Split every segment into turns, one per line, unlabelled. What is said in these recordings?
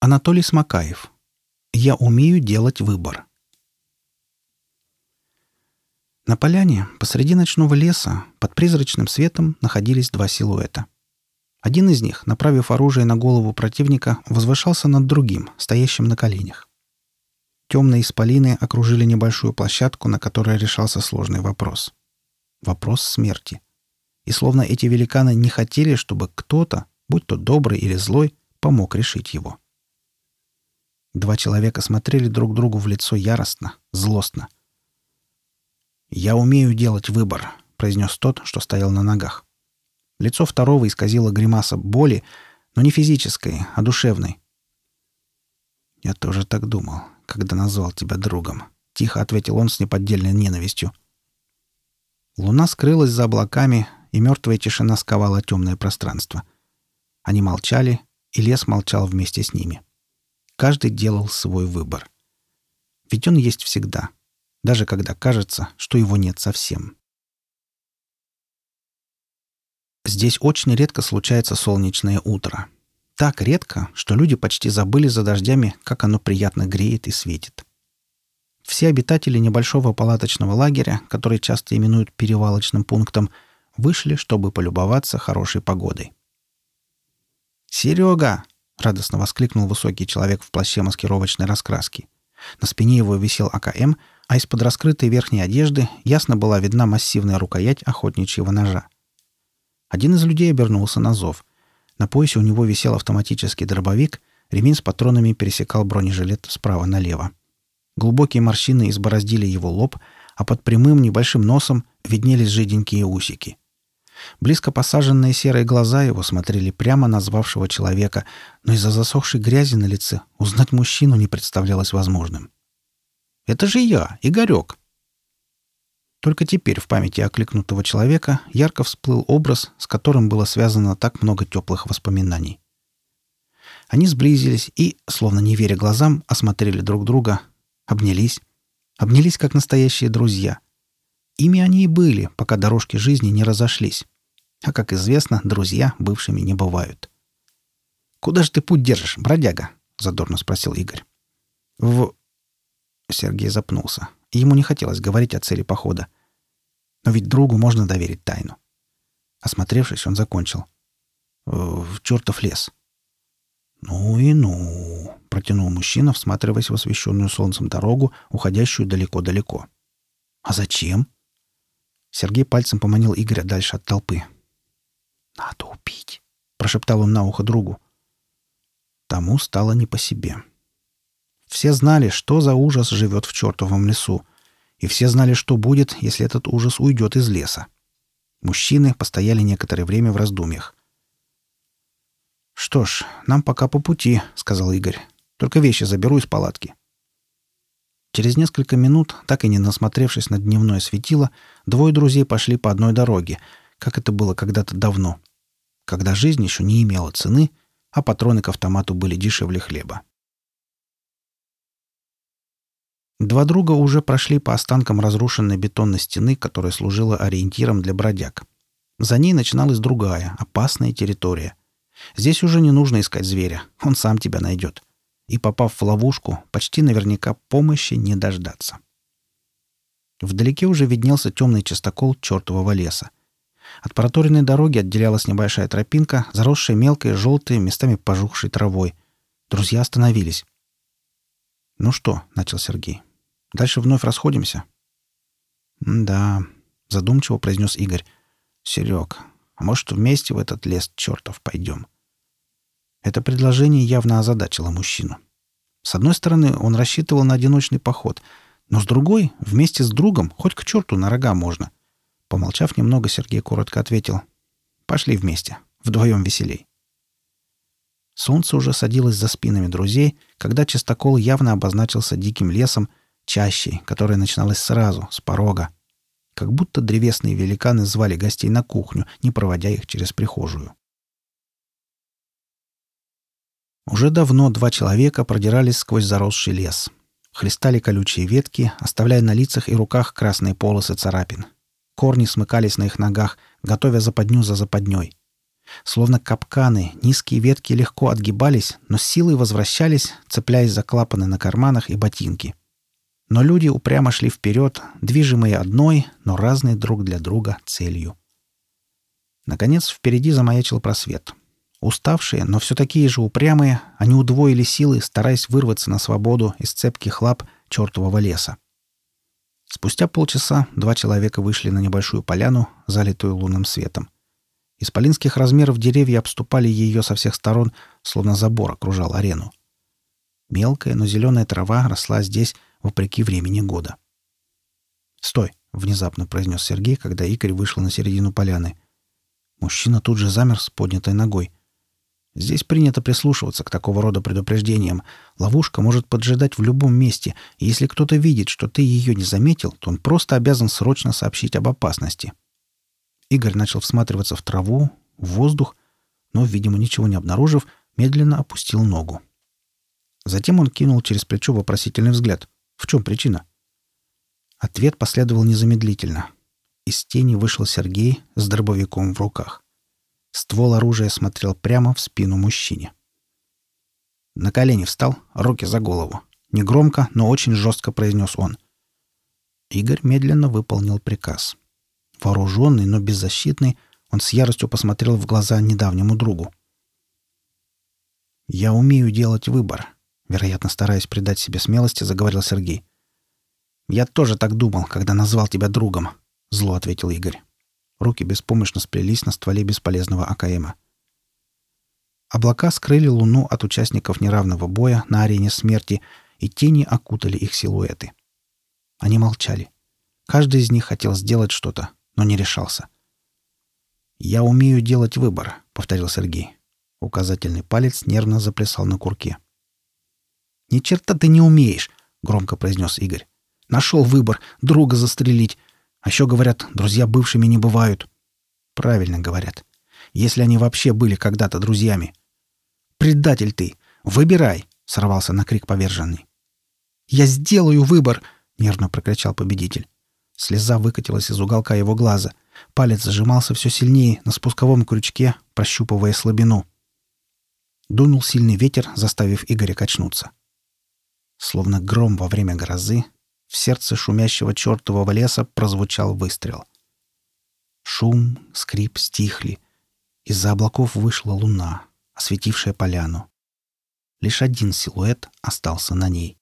Анатолий Смакаев. Я умею делать выбор. На поляне посреди ночного леса под призрачным светом находились два силуэта. Один из них, направив оружие на голову противника, возвышался над другим, стоящим на коленях. Темные исполины окружили небольшую площадку, на которой решался сложный вопрос. Вопрос смерти. И словно эти великаны не хотели, чтобы кто-то, будь то добрый или злой, помог решить его. Два человека смотрели друг другу в лицо яростно, злостно. «Я умею делать выбор», — произнес тот, что стоял на ногах. Лицо второго исказило гримаса боли, но не физической, а душевной. «Я тоже так думал, когда назвал тебя другом», — тихо ответил он с неподдельной ненавистью. Луна скрылась за облаками, и мертвая тишина сковала темное пространство. Они молчали, и лес молчал вместе с ними. Каждый делал свой выбор. Ведь он есть всегда, даже когда кажется, что его нет совсем. Здесь очень редко случается солнечное утро. Так редко, что люди почти забыли за дождями, как оно приятно греет и светит. Все обитатели небольшого палаточного лагеря, который часто именуют перевалочным пунктом, вышли, чтобы полюбоваться хорошей погодой. «Серега!» — радостно воскликнул высокий человек в плаще маскировочной раскраски. На спине его висел АКМ, а из-под раскрытой верхней одежды ясно была видна массивная рукоять охотничьего ножа. Один из людей обернулся на зов. На поясе у него висел автоматический дробовик, ремень с патронами пересекал бронежилет справа налево. Глубокие морщины избороздили его лоб, а под прямым небольшим носом виднелись жиденькие усики — Близко посаженные серые глаза его смотрели прямо на звавшего человека, но из-за засохшей грязи на лице узнать мужчину не представлялось возможным. «Это же я, Игорек!» Только теперь в памяти окликнутого человека ярко всплыл образ, с которым было связано так много теплых воспоминаний. Они сблизились и, словно не веря глазам, осмотрели друг друга, обнялись. Обнялись как настоящие друзья — Ими они и были, пока дорожки жизни не разошлись. А, как известно, друзья бывшими не бывают. «Куда же ты путь держишь, бродяга?» — задорно спросил Игорь. «В...» Сергей запнулся. Ему не хотелось говорить о цели похода. Но ведь другу можно доверить тайну. Осмотревшись, он закончил. «В чертов лес». «Ну и ну», — протянул мужчина, всматриваясь в освещенную солнцем дорогу, уходящую далеко-далеко. «А зачем?» Сергей пальцем поманил Игоря дальше от толпы. «Надо убить», — прошептал он на ухо другу. Тому стало не по себе. Все знали, что за ужас живет в чертовом лесу, и все знали, что будет, если этот ужас уйдет из леса. Мужчины постояли некоторое время в раздумьях. «Что ж, нам пока по пути», — сказал Игорь. «Только вещи заберу из палатки». Через несколько минут, так и не насмотревшись на дневное светило, двое друзей пошли по одной дороге, как это было когда-то давно, когда жизнь еще не имела цены, а патроны к автомату были дешевле хлеба. Два друга уже прошли по останкам разрушенной бетонной стены, которая служила ориентиром для бродяг. За ней начиналась другая, опасная территория. Здесь уже не нужно искать зверя, он сам тебя найдет и, попав в ловушку, почти наверняка помощи не дождаться. Вдалеке уже виднелся темный частокол чертового леса. От проторенной дороги отделялась небольшая тропинка, заросшая мелкой, желтой, местами пожухшей травой. Друзья остановились. «Ну что?» — начал Сергей. «Дальше вновь расходимся?» «Да», — задумчиво произнес Игорь. «Серег, а может, вместе в этот лес чертов пойдем?» Это предложение явно озадачило мужчину. С одной стороны, он рассчитывал на одиночный поход, но с другой, вместе с другом, хоть к черту на рога можно. Помолчав немного, Сергей коротко ответил. «Пошли вместе. Вдвоем веселей». Солнце уже садилось за спинами друзей, когда чистокол явно обозначился диким лесом, чащей, которая начиналась сразу, с порога. Как будто древесные великаны звали гостей на кухню, не проводя их через прихожую. Уже давно два человека продирались сквозь заросший лес. Хлестали колючие ветки, оставляя на лицах и руках красные полосы царапин. Корни смыкались на их ногах, готовя западню за западней. Словно капканы, низкие ветки легко отгибались, но силой возвращались, цепляясь за клапаны на карманах и ботинки. Но люди упрямо шли вперед, движимые одной, но разной друг для друга целью. Наконец, впереди замаячил просвет. Уставшие, но все такие же упрямые, они удвоили силы, стараясь вырваться на свободу из цепких лап чертового леса. Спустя полчаса два человека вышли на небольшую поляну, залитую лунным светом. Исполинских размеров деревья обступали ее со всех сторон, словно забор окружал арену. Мелкая, но зеленая трава росла здесь, вопреки времени года. «Стой!» — внезапно произнес Сергей, когда Игорь вышел на середину поляны. Мужчина тут же замер с поднятой ногой. Здесь принято прислушиваться к такого рода предупреждениям. Ловушка может поджидать в любом месте, и если кто-то видит, что ты ее не заметил, то он просто обязан срочно сообщить об опасности. Игорь начал всматриваться в траву, в воздух, но, видимо, ничего не обнаружив, медленно опустил ногу. Затем он кинул через плечо вопросительный взгляд. В чем причина? Ответ последовал незамедлительно. Из тени вышел Сергей с дробовиком в руках. Ствол оружия смотрел прямо в спину мужчине. На колени встал, руки за голову. Негромко, но очень жестко произнес он. Игорь медленно выполнил приказ. Вооруженный, но беззащитный, он с яростью посмотрел в глаза недавнему другу. «Я умею делать выбор», — вероятно, стараясь придать себе смелости, заговорил Сергей. «Я тоже так думал, когда назвал тебя другом», — зло ответил Игорь. Руки беспомощно сплелись на стволе бесполезного АКМа. Облака скрыли луну от участников неравного боя на арене смерти, и тени окутали их силуэты. Они молчали. Каждый из них хотел сделать что-то, но не решался. «Я умею делать выбор», — повторил Сергей. Указательный палец нервно заплясал на курке. «Ни черта ты не умеешь», — громко произнес Игорь. «Нашел выбор — друга застрелить. А еще говорят, друзья бывшими не бывают. Правильно говорят. Если они вообще были когда-то друзьями. «Предатель ты! Выбирай!» — сорвался на крик поверженный. «Я сделаю выбор!» — нервно прокричал победитель. Слеза выкатилась из уголка его глаза. Палец зажимался все сильнее на спусковом крючке, прощупывая слабину. Дунул сильный ветер, заставив Игоря качнуться. Словно гром во время грозы, в сердце шумящего чертового леса прозвучал выстрел. Шум, скрип стихли. Из-за облаков вышла луна, осветившая поляну. Лишь один силуэт остался на ней.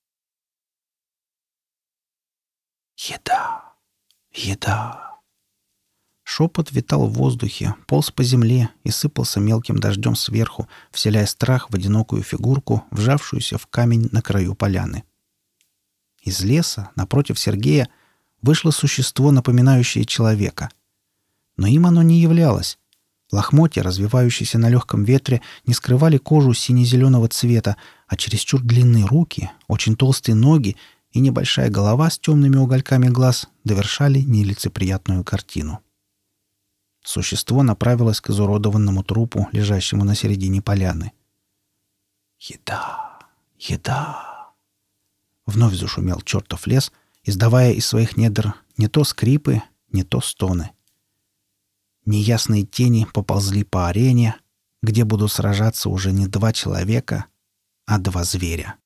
«Еда! Еда!» Шепот витал в воздухе, полз по земле и сыпался мелким дождем сверху, вселяя страх в одинокую фигурку, вжавшуюся в камень на краю поляны. Из леса, напротив Сергея, вышло существо, напоминающее человека. Но им оно не являлось. Лохмотья, развивающиеся на легком ветре, не скрывали кожу сине-зеленого цвета, а чересчур длинные руки, очень толстые ноги и небольшая голова с темными угольками глаз довершали нелицеприятную картину. Существо направилось к изуродованному трупу, лежащему на середине поляны. «Еда! Еда!» Вновь зашумел чертов лес, издавая из своих недр не то скрипы, не то стоны. Неясные тени поползли по арене, где будут сражаться уже не два человека, а два зверя.